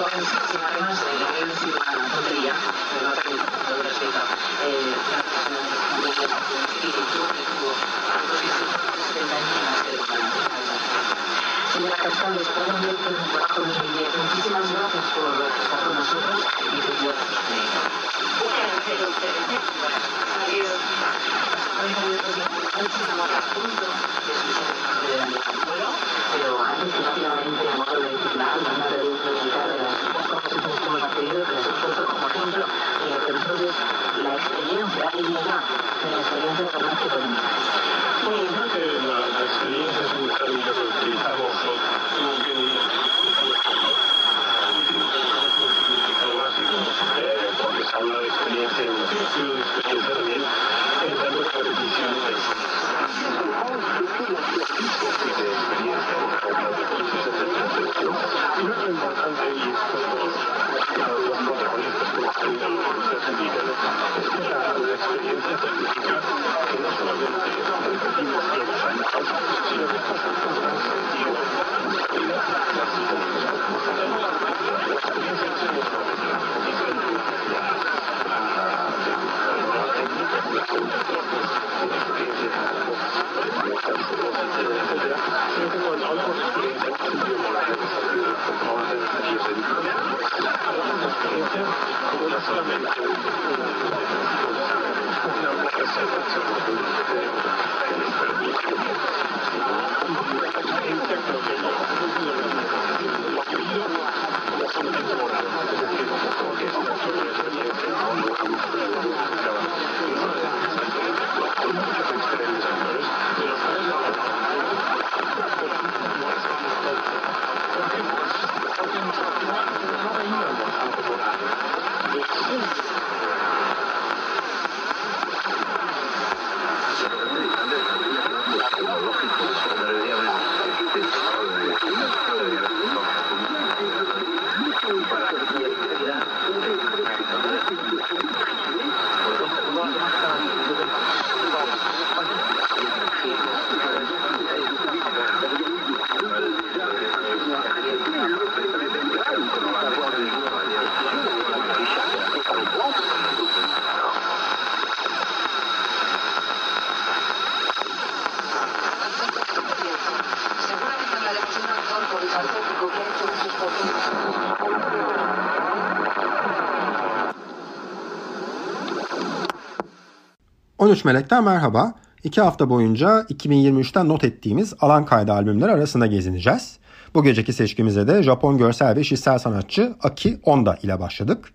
jóvenes sin Señora Muchísimas gracias. por nosotros y por ...13 Melek'ten merhaba. İki hafta boyunca 2023'ten not ettiğimiz alan kaydı albümler arasında gezineceğiz. Bu geceki seçkimize de Japon görsel ve işitsel sanatçı Aki Onda ile başladık.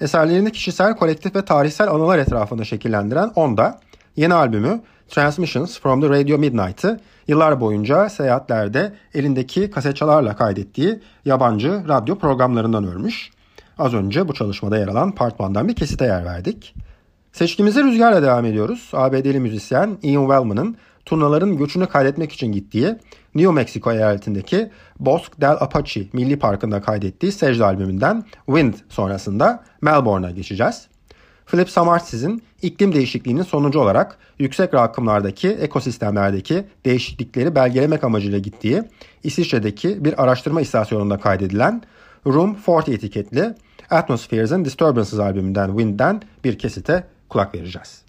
Eserlerini kişisel, kolektif ve tarihsel anılar etrafında şekillendiren Onda, yeni albümü Transmissions from the Radio Midnight'ı yıllar boyunca seyahatlerde elindeki kasetçalarla kaydettiği yabancı radyo programlarından örmüş. Az önce bu çalışmada yer alan Part 1'dan bir kesite yer verdik. Seçkimize rüzgarla devam ediyoruz. ABD'li müzisyen Ian Wellman'ın turnaların göçünü kaydetmek için gittiği New Mexico eyaletindeki Bosque del Apache Milli Parkı'nda kaydettiği secde albümünden Wind sonrasında Melbourne'a geçeceğiz. Philip Samarsiz'in iklim değişikliğinin sonucu olarak yüksek rakımlardaki ekosistemlerdeki değişiklikleri belgelemek amacıyla gittiği İsviçre'deki bir araştırma istasyonunda kaydedilen Room 40 etiketli Atmospheres and Disturbances albümünden Wind'den bir kesite kulak vereceğiz.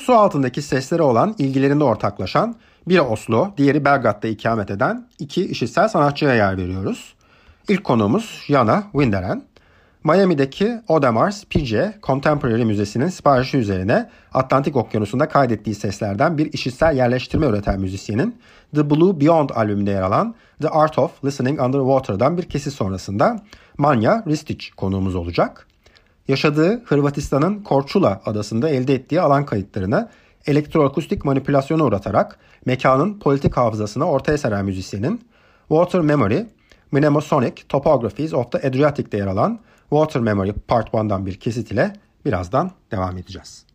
Su altındaki seslere olan ilgilerinde ortaklaşan biri Oslo, diğeri Belgrad'da ikamet eden iki işitsel sanatçıya yer veriyoruz. İlk konuğumuz Jana Winderen. Miami'deki Audemars Piguet Contemporary Müzesi'nin siparişi üzerine Atlantik Okyanusu'nda kaydettiği seslerden bir işitsel yerleştirme üreten müzisyenin The Blue Beyond albümünde yer alan The Art of Listening Underwater'dan bir kesit sonrasında Manya Ristic konuğumuz olacak. Yaşadığı Hırvatistan'ın Korçula adasında elde ettiği alan kayıtlarını elektroakustik manipülasyona uğratarak mekanın politik hafızasına ortaya seren müzisyenin Water Memory, Mnemosonic Topographies of the Adriatic'te yer alan Water Memory Part 1'dan bir kesit ile birazdan devam edeceğiz.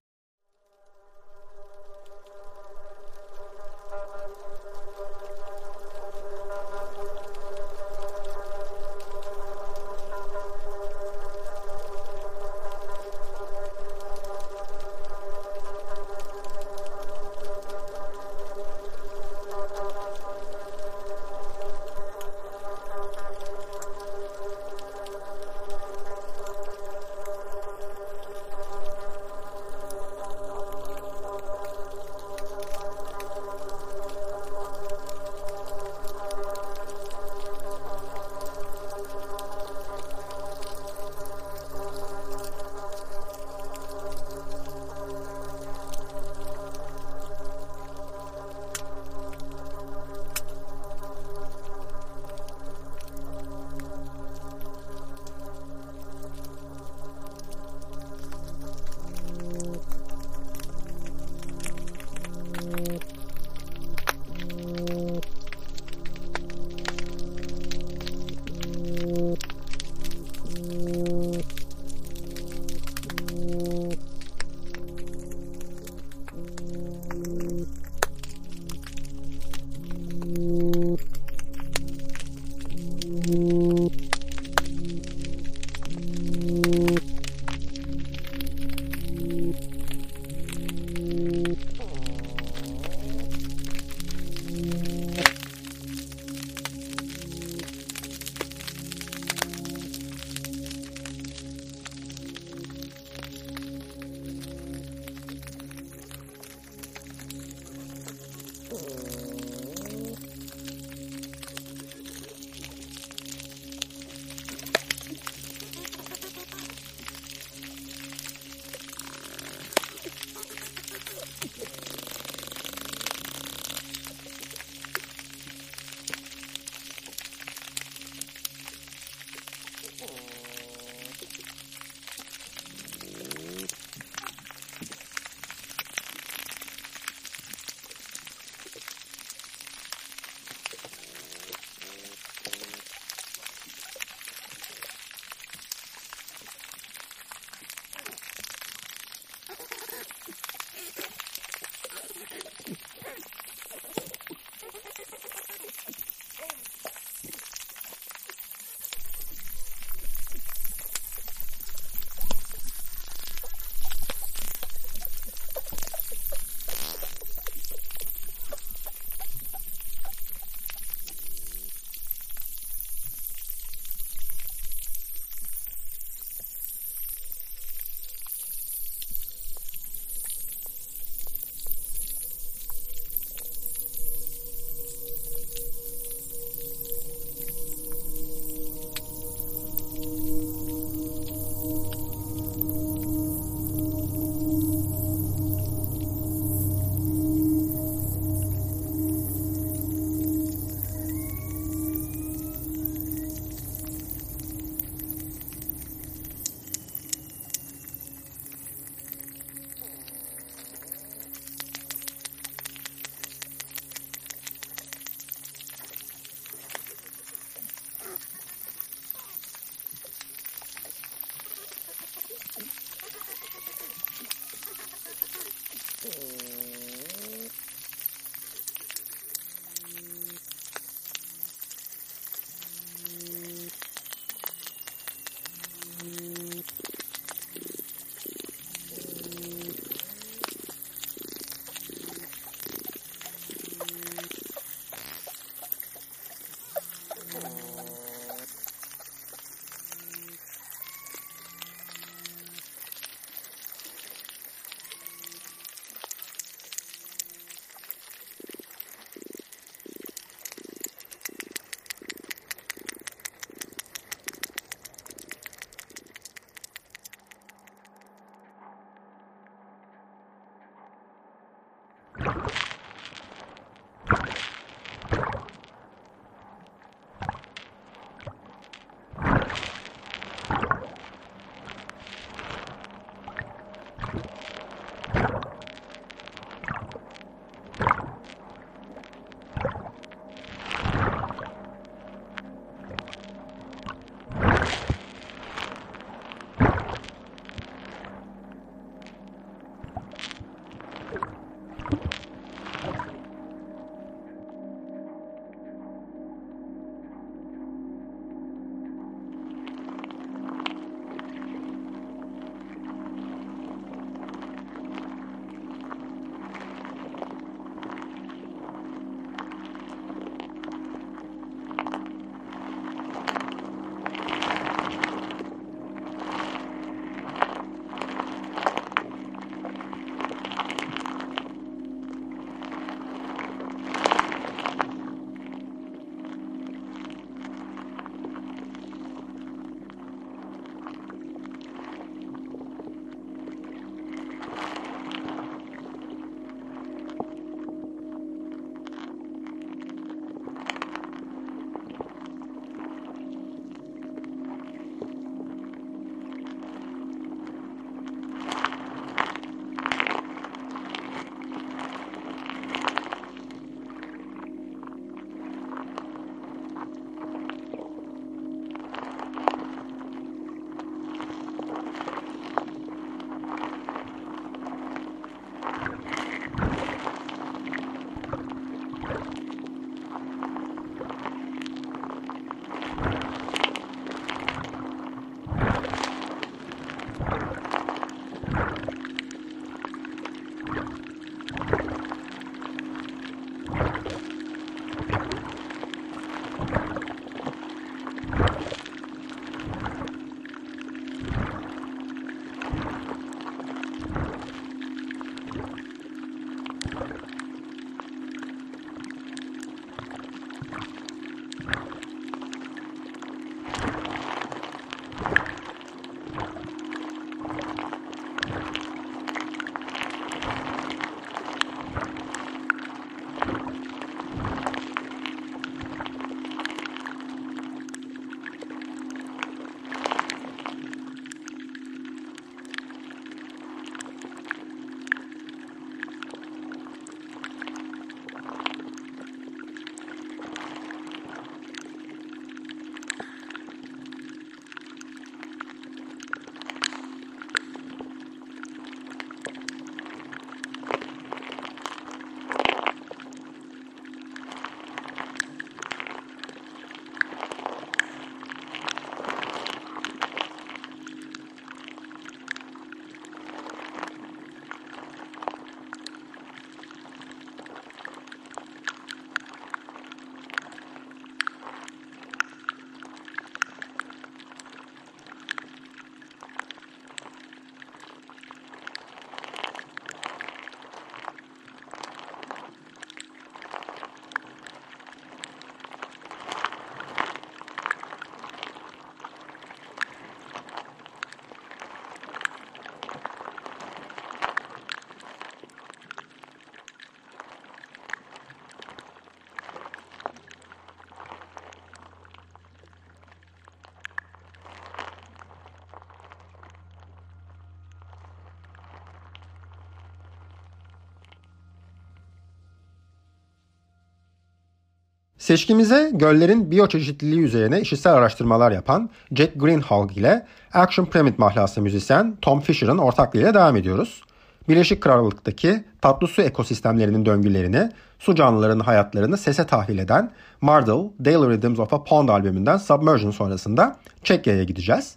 Seçkimize göllerin biyoçeşitliliği üzerine işitsel araştırmalar yapan Jack Greenhalgh ile Action Pyramid mahlaslı müzisyen Tom Fisher'ın ortaklığıyla devam ediyoruz. Birleşik Krallık'taki tatlı su ekosistemlerinin döngülerini, su canlılarının hayatlarını sese tahvil eden Mardel, Daily Rhythms of a Pond albümünden Submersion sonrasında Çekya'ya gideceğiz.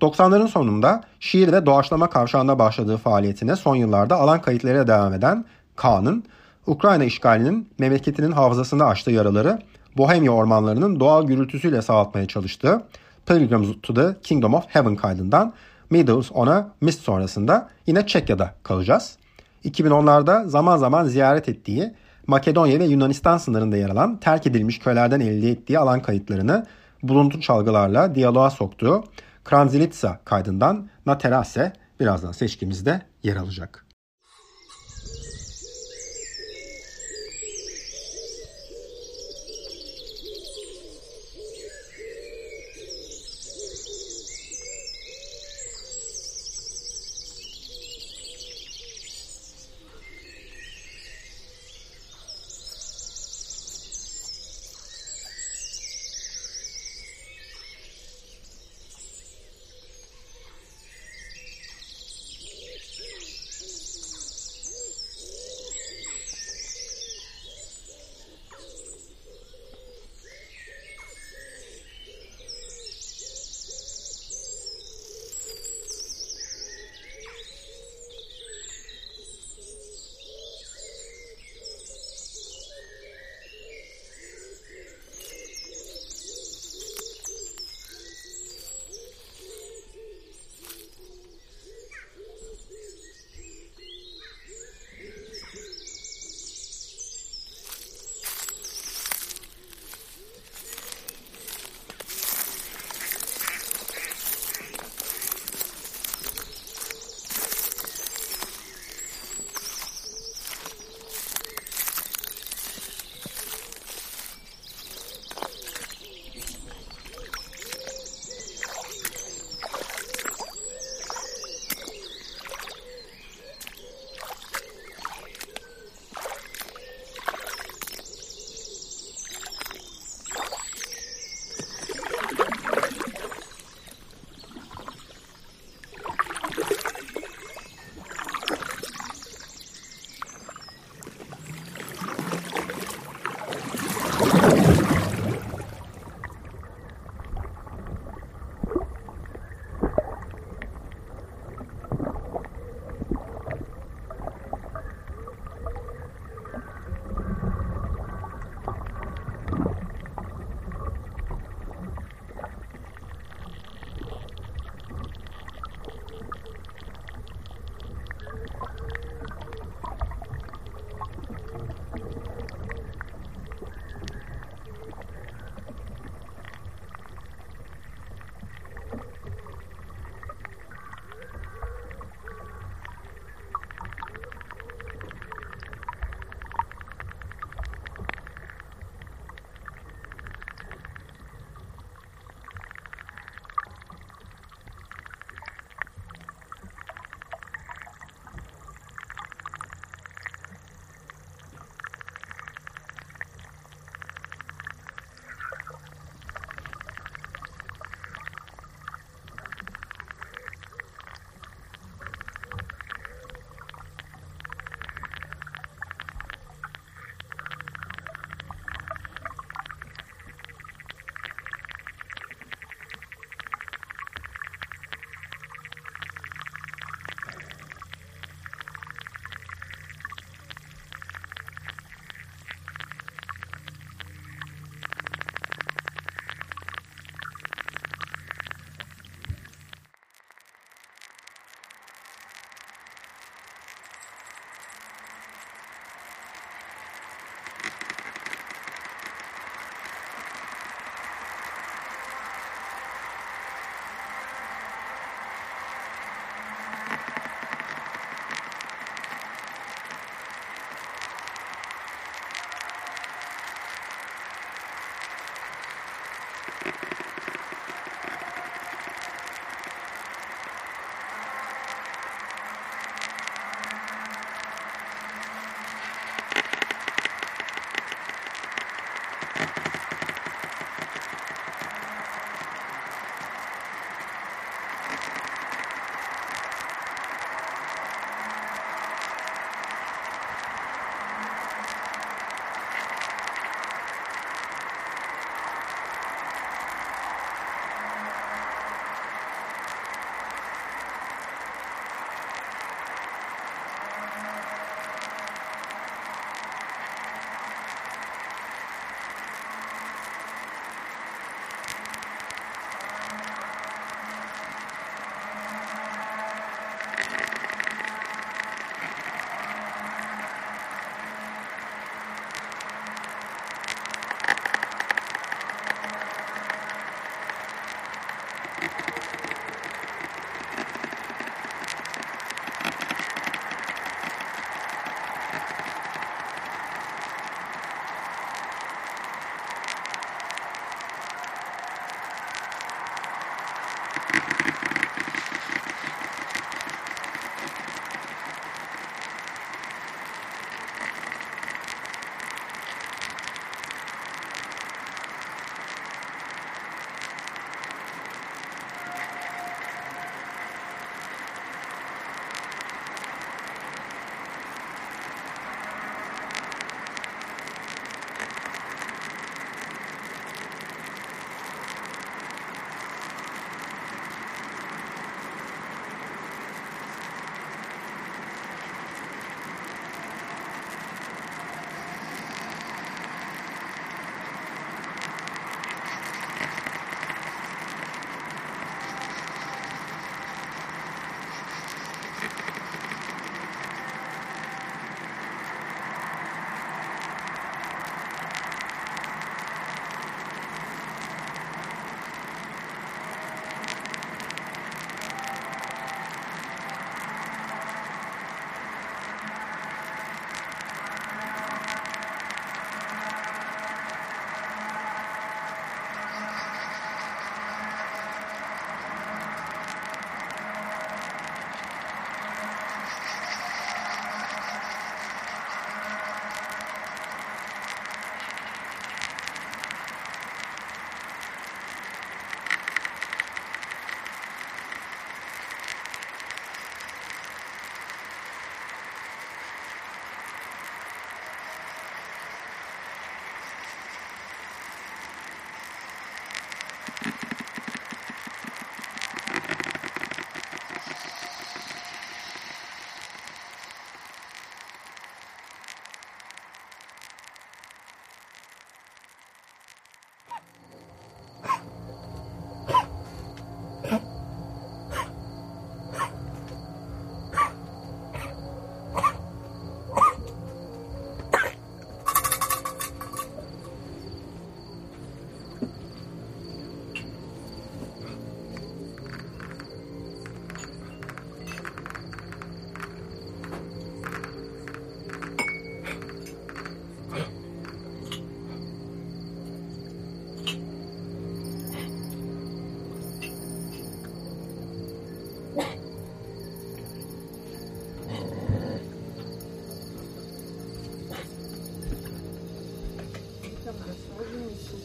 90'ların sonunda şiir ve doğaçlama kavşağında başladığı faaliyetine son yıllarda alan kayıtlarıyla devam eden Kaan'ın Ukrayna işgalinin memleketinin hafızasında açtığı yaraları Bohemia ormanlarının doğal gürültüsüyle sağaltmaya çalıştığı Pilgrims to the Kingdom of Heaven kaydından Meadows on a Mist sonrasında yine Çekya'da kalacağız. 2010'larda zaman zaman ziyaret ettiği Makedonya ve Yunanistan sınırında yer alan terk edilmiş köylerden elde ettiği alan kayıtlarını buluntu çalgılarla diyaloğa soktuğu Kranzilitsa kaydından Na Terase birazdan seçkimizde yer alacak.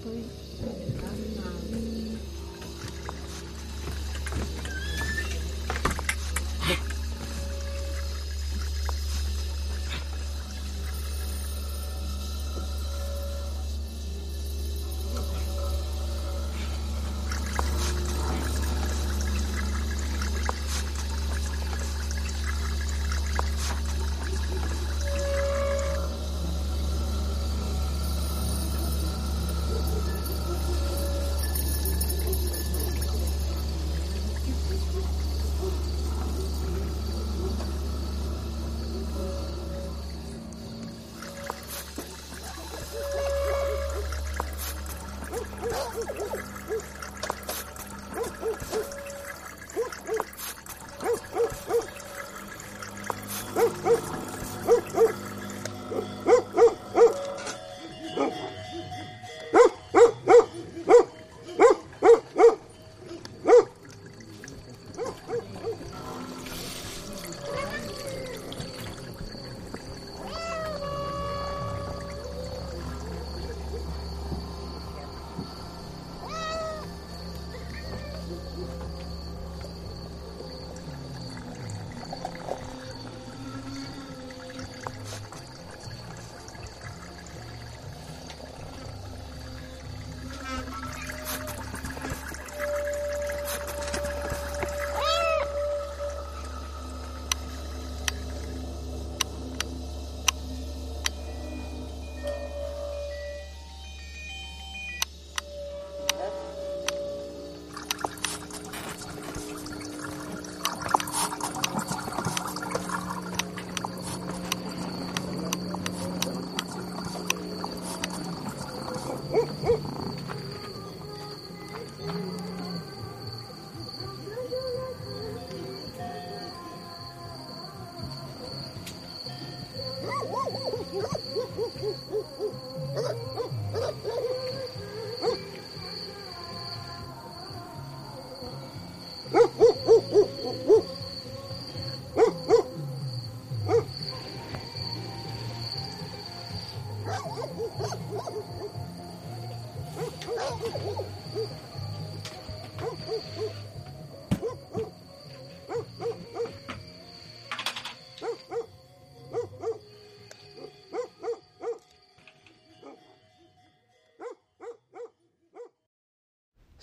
所以。吧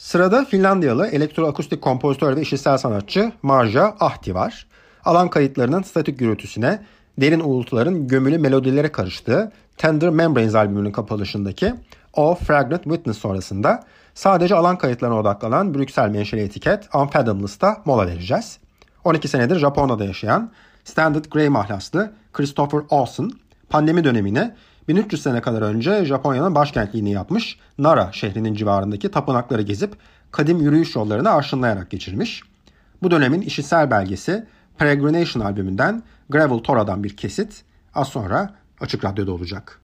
Sırada Finlandiyalı elektroakustik kompozitör ve işitsel sanatçı Marja Ahti var. Alan kayıtlarının statik gürültüsüne, derin uğultuların gömülü melodilere karıştığı Tender Membranes albümünün kapalışındaki O Fragrant Witness sonrasında sadece alan kayıtlarına odaklanan Brüksel menşeli etiket Unfathomless'ta mola vereceğiz. 12 senedir Japonya'da yaşayan Standard Grey mahlaslı Christopher Olsen pandemi dönemini 1300 sene kadar önce Japonya'nın başkentliğini yapmış Nara şehrinin civarındaki tapınakları gezip kadim yürüyüş yollarını arşınlayarak geçirmiş. Bu dönemin işitsel belgesi Peregrination albümünden Gravel Tora'dan bir kesit az sonra Açık Radyo'da olacak.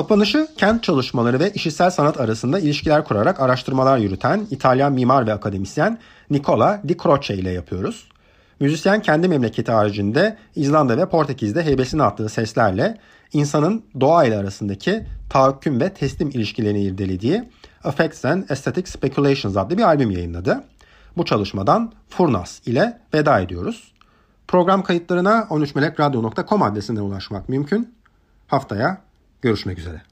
Kapanışı kent çalışmaları ve işitsel sanat arasında ilişkiler kurarak araştırmalar yürüten İtalyan mimar ve akademisyen Nicola Di Croce ile yapıyoruz. Müzisyen kendi memleketi haricinde İzlanda ve Portekiz'de heybesini attığı seslerle insanın doğa ile arasındaki tahakküm ve teslim ilişkilerini irdelediği Affects and Aesthetic Speculations adlı bir albüm yayınladı. Bu çalışmadan Furnas ile veda ediyoruz. Program kayıtlarına 13melekradyo.com adresinden ulaşmak mümkün. Haftaya görüşmek üzere.